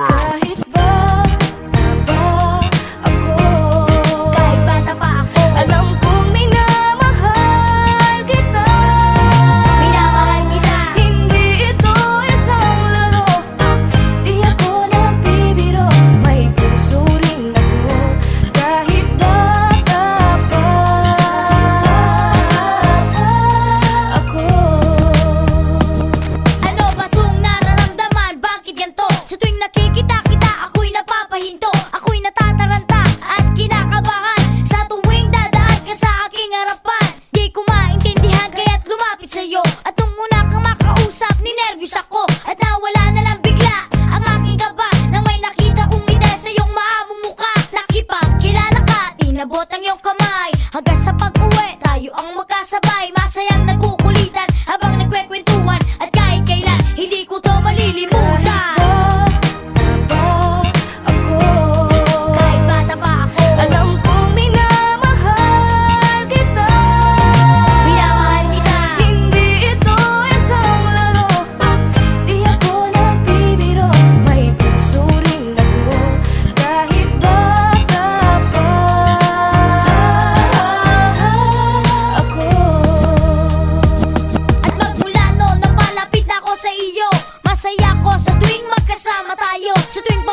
world. Tuwing magkasama tayo Sa tuwing